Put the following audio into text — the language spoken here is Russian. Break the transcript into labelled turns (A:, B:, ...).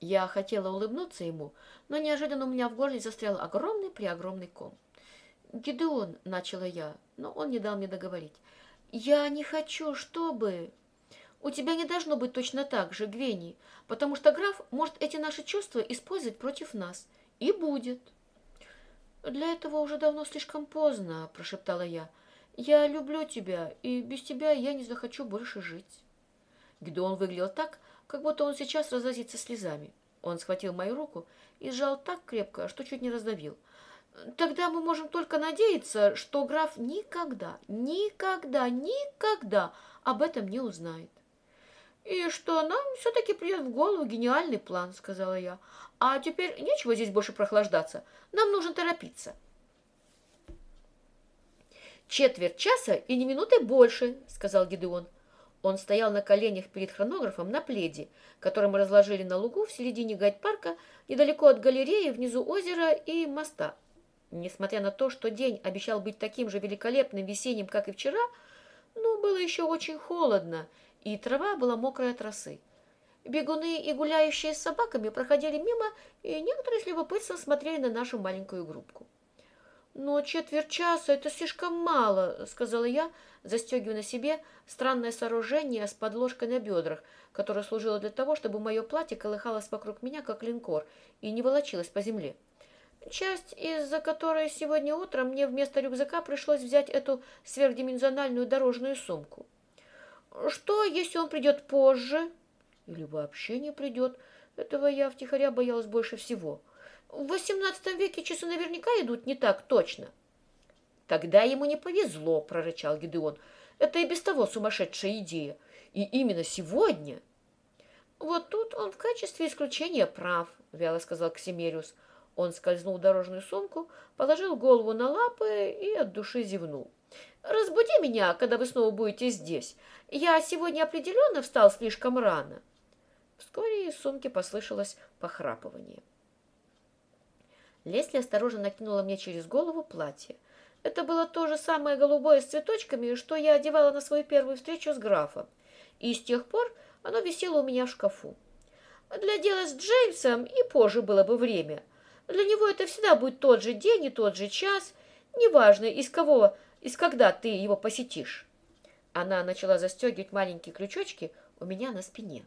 A: Я хотела улыбнуться ему, но неожиданно у меня в горле застрял огромный-преогромный ком. «Гидеон», — начала я, но он не дал мне договорить. «Я не хочу, чтобы...» «У тебя не должно быть точно так же, Гвени, потому что граф может эти наши чувства использовать против нас. И будет». «Для этого уже давно слишком поздно», — прошептала я. «Я люблю тебя, и без тебя я не захочу больше жить». Гидеон выглядел так, как будто он сейчас разразится слезами. Он схватил мою руку и сжал так крепко, что чуть не раздавил. Тогда мы можем только надеяться, что граф никогда, никогда, никогда об этом не узнает. «И что нам все-таки придет в голову гениальный план», — сказала я. «А теперь нечего здесь больше прохлаждаться. Нам нужно торопиться». «Четверть часа и не минуты больше», — сказал Гидеон. Он стоял на коленях перед хронографом на пледе, который мы разложили на лугу в середине гайд-парка, недалеко от галереи, внизу озера и моста. Несмотря на то, что день обещал быть таким же великолепным весенним, как и вчера, но было еще очень холодно, и трава была мокрая от росы. Бегуны и гуляющие с собаками проходили мимо, и некоторые с любопытством смотрели на нашу маленькую группку. «Но четверть часа — это слишком мало», — сказала я, застегивая на себе странное сооружение с подложкой на бедрах, которое служило для того, чтобы мое платье колыхалось вокруг меня, как линкор, и не волочилось по земле. Часть, из-за которой сегодня утром мне вместо рюкзака пришлось взять эту сверхдименsionальную дорожную сумку. Что, если он придет позже? Или вообще не придет? Этого я втихаря боялась больше всего. В XVIII веке часы наверняка идут не так точно. Тогда ему не повезло, прорычал Гидеон. Это и без того сумасшедшая идея. И именно сегодня... Вот тут он в качестве исключения прав, вяло сказал Ксимериус. Он скользнул в дорожную сумку, положил голову на лапы и от души зевнул. «Разбуди меня, когда вы снова будете здесь. Я сегодня определенно встал слишком рано». Вскоре из сумки послышалось похрапывание. Лесли осторожно накинула мне через голову платье. Это было то же самое голубое с цветочками, что я одевала на свою первую встречу с графом. И с тех пор оно висело у меня в шкафу. Для дела с Джеймсом и позже было бы время. Для него это всегда будет тот же день и тот же час, неважно, из кого, из когда ты его посетишь. Она начала застегивать маленькие крючочки у меня на спине.